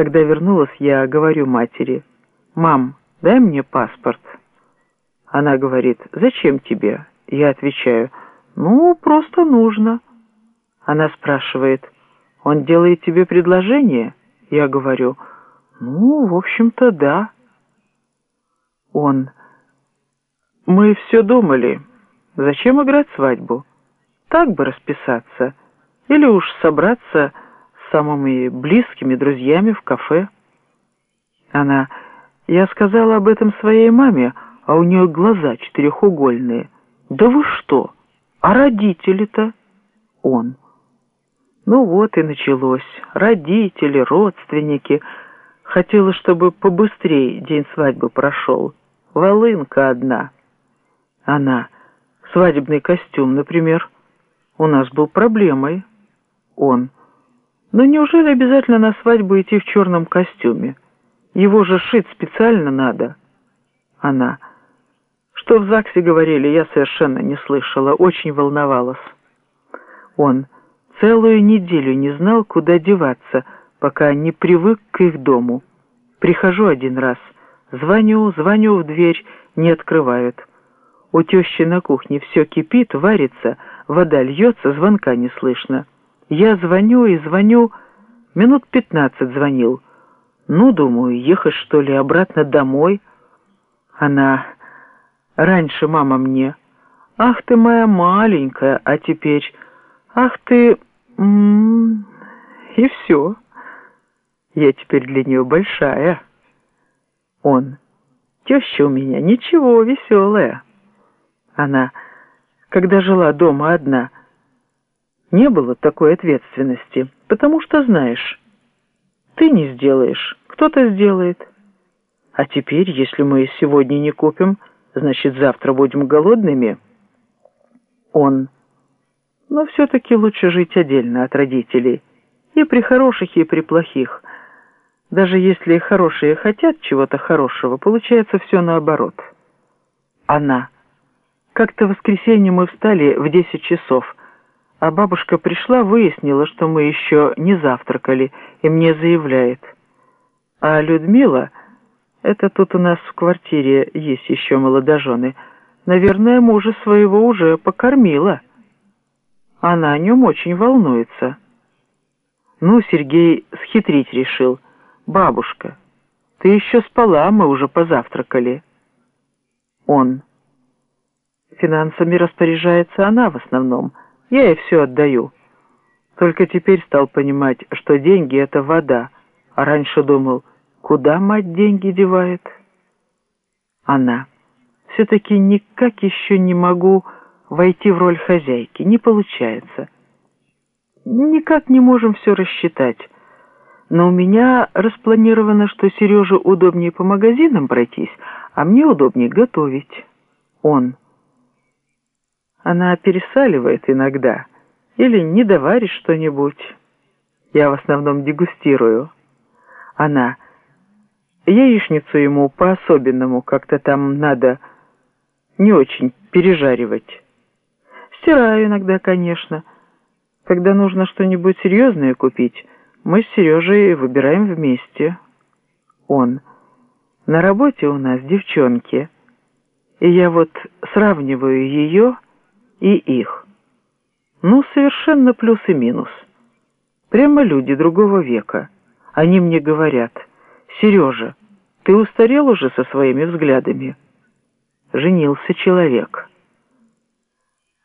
Когда вернулась, я говорю матери, «Мам, дай мне паспорт». Она говорит, «Зачем тебе?» Я отвечаю, «Ну, просто нужно». Она спрашивает, «Он делает тебе предложение?» Я говорю, «Ну, в общем-то, да». Он, «Мы все думали. Зачем играть свадьбу? Так бы расписаться. Или уж собраться самыми близкими друзьями в кафе». Она, «Я сказала об этом своей маме, а у нее глаза четырехугольные». «Да вы что? А родители-то?» Он. Ну вот и началось. Родители, родственники. Хотела, чтобы побыстрее день свадьбы прошел. Волынка одна. Она. Свадебный костюм, например. У нас был проблемой. Он. Но неужели обязательно на свадьбу идти в черном костюме? Его же шить специально надо. Она. Что в ЗАГСе говорили, я совершенно не слышала, очень волновалась. Он целую неделю не знал, куда деваться, пока не привык к их дому. Прихожу один раз, звоню, звоню в дверь, не открывают. У тещи на кухне все кипит, варится, вода льется, звонка не слышно. Я звоню и звоню, минут пятнадцать звонил. Ну, думаю, ехать что ли обратно домой? Она Раньше мама мне, «Ах ты моя маленькая, а теперь, ах ты...» М -м -м, И все. Я теперь для нее большая. Он. Теща у меня ничего, веселая. Она, когда жила дома одна, не было такой ответственности, потому что знаешь, ты не сделаешь, кто-то сделает. А теперь, если мы сегодня не купим, Значит, завтра будем голодными? Он. Но все-таки лучше жить отдельно от родителей. И при хороших, и при плохих. Даже если хорошие хотят чего-то хорошего, получается все наоборот. Она. Как-то в воскресенье мы встали в 10 часов, а бабушка пришла, выяснила, что мы еще не завтракали, и мне заявляет. А Людмила... Это тут у нас в квартире есть еще молодожены. Наверное, мужа своего уже покормила. Она о нем очень волнуется. Ну, Сергей схитрить решил. Бабушка, ты еще спала, мы уже позавтракали. Он. Финансами распоряжается она в основном. Я ей все отдаю. Только теперь стал понимать, что деньги — это вода. А раньше думал — Куда мать деньги девает? Она. Все-таки никак еще не могу войти в роль хозяйки. Не получается. Никак не можем все рассчитать. Но у меня распланировано, что Сереже удобнее по магазинам пройтись, а мне удобнее готовить. Он. Она пересаливает иногда или не доварит что-нибудь. Я в основном дегустирую. Она. Яичницу ему по-особенному как-то там надо не очень пережаривать. Стираю иногда, конечно. Когда нужно что-нибудь серьезное купить, мы с Сережей выбираем вместе. Он. На работе у нас девчонки. И я вот сравниваю ее и их. Ну, совершенно плюс и минус. Прямо люди другого века. Они мне говорят – «Сережа, ты устарел уже со своими взглядами?» Женился человек.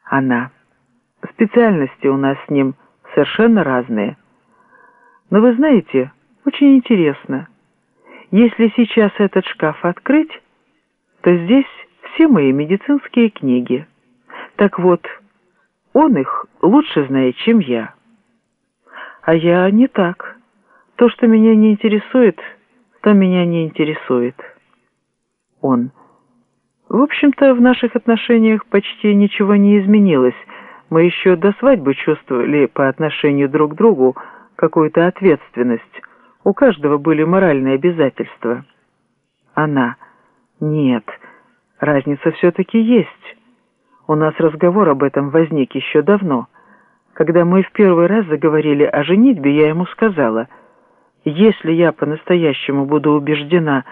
Она. Специальности у нас с ним совершенно разные. Но вы знаете, очень интересно. Если сейчас этот шкаф открыть, то здесь все мои медицинские книги. Так вот, он их лучше знает, чем я. А я не так. То, что меня не интересует – что меня не интересует. Он. В общем-то, в наших отношениях почти ничего не изменилось. Мы еще до свадьбы чувствовали по отношению друг к другу какую-то ответственность. У каждого были моральные обязательства. Она. Нет, разница все-таки есть. У нас разговор об этом возник еще давно. Когда мы в первый раз заговорили о женитьбе, я ему сказала – Если я по-настоящему буду убеждена,